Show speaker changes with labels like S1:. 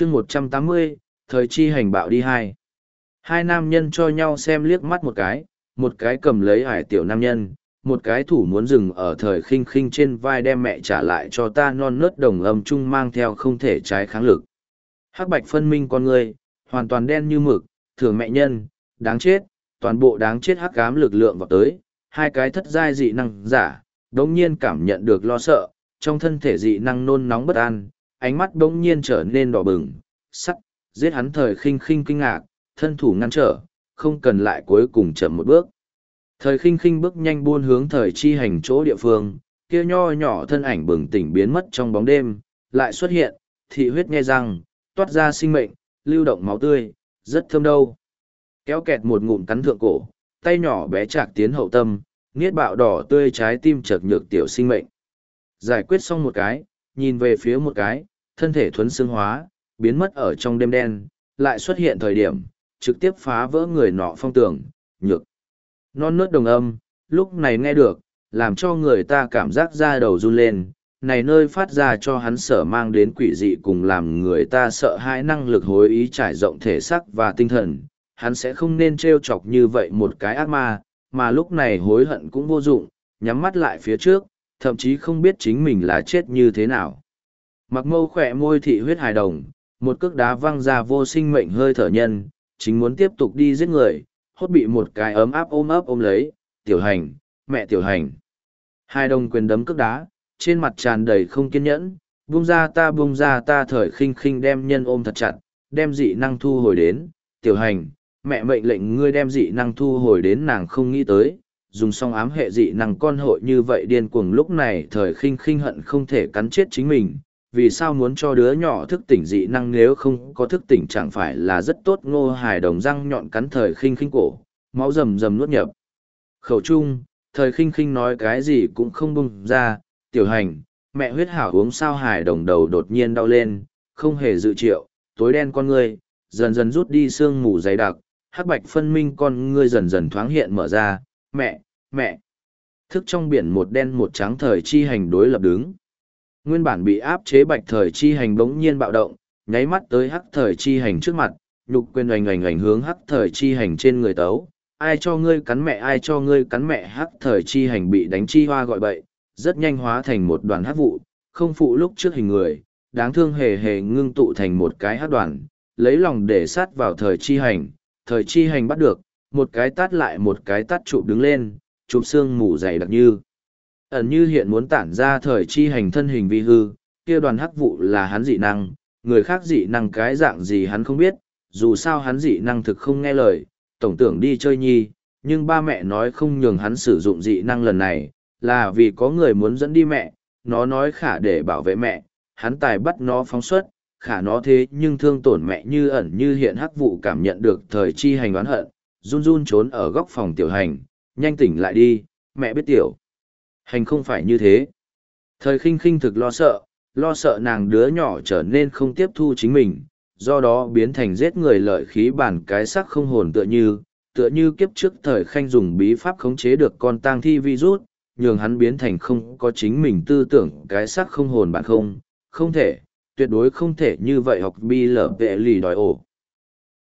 S1: chương một trăm tám mươi, thời chi hành bạo đi hai. Hai nam nhân cho nhau xem liếc mắt một cái một cái cầm lấy hải tiểu nam nhân, một cái thủ muốn dừng ở thời khinh khinh trên vai đem mẹ trả lại cho ta non nớt đồng âm chung mang theo không thể trái kháng lực. Hắc bạch phân minh con người, hoàn toàn đen như mực thường mẹ nhân, đáng chết, toàn bộ đáng chết hắc cám lực lượng vào tới, hai cái thất giai dị năng giả, đống nhiên cảm nhận được lo sợ, trong thân thể dị năng nôn nóng bất an ánh mắt bỗng nhiên trở nên đỏ bừng, sắc, giết hắn thời khinh khinh kinh ngạc, thân thủ ngăn trở, không cần lại cuối cùng chậm một bước. Thời khinh khinh bước nhanh buôn hướng thời chi hành chỗ địa phương, kia nho nhỏ thân ảnh bừng tỉnh biến mất trong bóng đêm, lại xuất hiện, thị huyết nghe răng, toát ra sinh mệnh, lưu động máu tươi, rất thơm đâu. Kéo kẹt một ngụm cắn thượng cổ, tay nhỏ bé chạc tiến hậu tâm, niết bạo đỏ tươi trái tim chợt nhược tiểu sinh mệnh. Giải quyết xong một cái, nhìn về phía một cái thân thể thuấn xương hóa, biến mất ở trong đêm đen, lại xuất hiện thời điểm, trực tiếp phá vỡ người nọ phong tường, nhược. Non nớt đồng âm, lúc này nghe được, làm cho người ta cảm giác da đầu run lên, này nơi phát ra cho hắn sở mang đến quỷ dị cùng làm người ta sợ hãi năng lực hối ý trải rộng thể xác và tinh thần, hắn sẽ không nên trêu chọc như vậy một cái ác ma, mà lúc này hối hận cũng vô dụng, nhắm mắt lại phía trước, thậm chí không biết chính mình là chết như thế nào mặc mâu khỏe môi thị huyết hài đồng, một cước đá văng ra vô sinh mệnh hơi thở nhân, chính muốn tiếp tục đi giết người, hốt bị một cái ấm áp ôm ấp ôm lấy, tiểu hành, mẹ tiểu hành. Hai đồng quyền đấm cước đá, trên mặt tràn đầy không kiên nhẫn, buông ra ta, buông ra ta, thời khinh khinh đem nhân ôm thật chặt, đem dị năng thu hồi đến, tiểu hành, mẹ mệnh lệnh ngươi đem dị năng thu hồi đến nàng không nghĩ tới, dùng song ám hệ dị năng con hội như vậy điên cuồng lúc này, thời khinh khinh hận không thể cắn chết chính mình vì sao muốn cho đứa nhỏ thức tỉnh dị năng nếu không có thức tỉnh chẳng phải là rất tốt? Ngô hài đồng răng nhọn cắn thời khinh khinh cổ, máu rầm rầm nuốt nhập khẩu trung, thời khinh khinh nói cái gì cũng không bung ra. Tiểu hành, mẹ huyết hảo uống sao? Hài đồng đầu đột nhiên đau lên, không hề dự triệu. Tối đen con ngươi, dần dần rút đi sương mù dày đặc. Hắc bạch phân minh con ngươi dần dần thoáng hiện mở ra. Mẹ mẹ. Thức trong biển một đen một trắng thời chi hành đối lập đứng. Nguyên bản bị áp chế bạch thời chi hành bỗng nhiên bạo động, nháy mắt tới hắc thời chi hành trước mặt, nhục quyền oành oành oành hướng hắc thời chi hành trên người tấu. Ai cho ngươi cắn mẹ ai cho ngươi cắn mẹ hắc thời chi hành bị đánh chi hoa gọi bậy, rất nhanh hóa thành một đoàn hắc vụ, không phụ lúc trước hình người, đáng thương hề hề ngưng tụ thành một cái hắc đoàn, lấy lòng để sát vào thời chi hành, thời chi hành bắt được, một cái tát lại một cái tát chụp đứng lên, chụp xương mù dày đặc như ẩn như hiện muốn tản ra thời chi hành thân hình vi hư, kia đoàn hắc vụ là hắn dị năng, người khác dị năng cái dạng gì hắn không biết, dù sao hắn dị năng thực không nghe lời, tổng tưởng đi chơi nhi, nhưng ba mẹ nói không nhường hắn sử dụng dị năng lần này, là vì có người muốn dẫn đi mẹ, nó nói khả để bảo vệ mẹ, hắn tài bắt nó phóng xuất, khả nó thế nhưng thương tổn mẹ như ẩn như hiện hắc vụ cảm nhận được thời chi hành oán hận, run run trốn ở góc phòng tiểu hành, nhanh tỉnh lại đi, mẹ biết tiểu. Hành không phải như thế. Thời khinh khinh thực lo sợ, lo sợ nàng đứa nhỏ trở nên không tiếp thu chính mình, do đó biến thành giết người lợi khí bản cái sắc không hồn tựa như, tựa như kiếp trước thời khanh dùng bí pháp khống chế được con tang thi virus, nhường hắn biến thành không có chính mình tư tưởng cái sắc không hồn bản không, không thể, tuyệt đối không thể như vậy học bi lở vệ lì đòi ổ.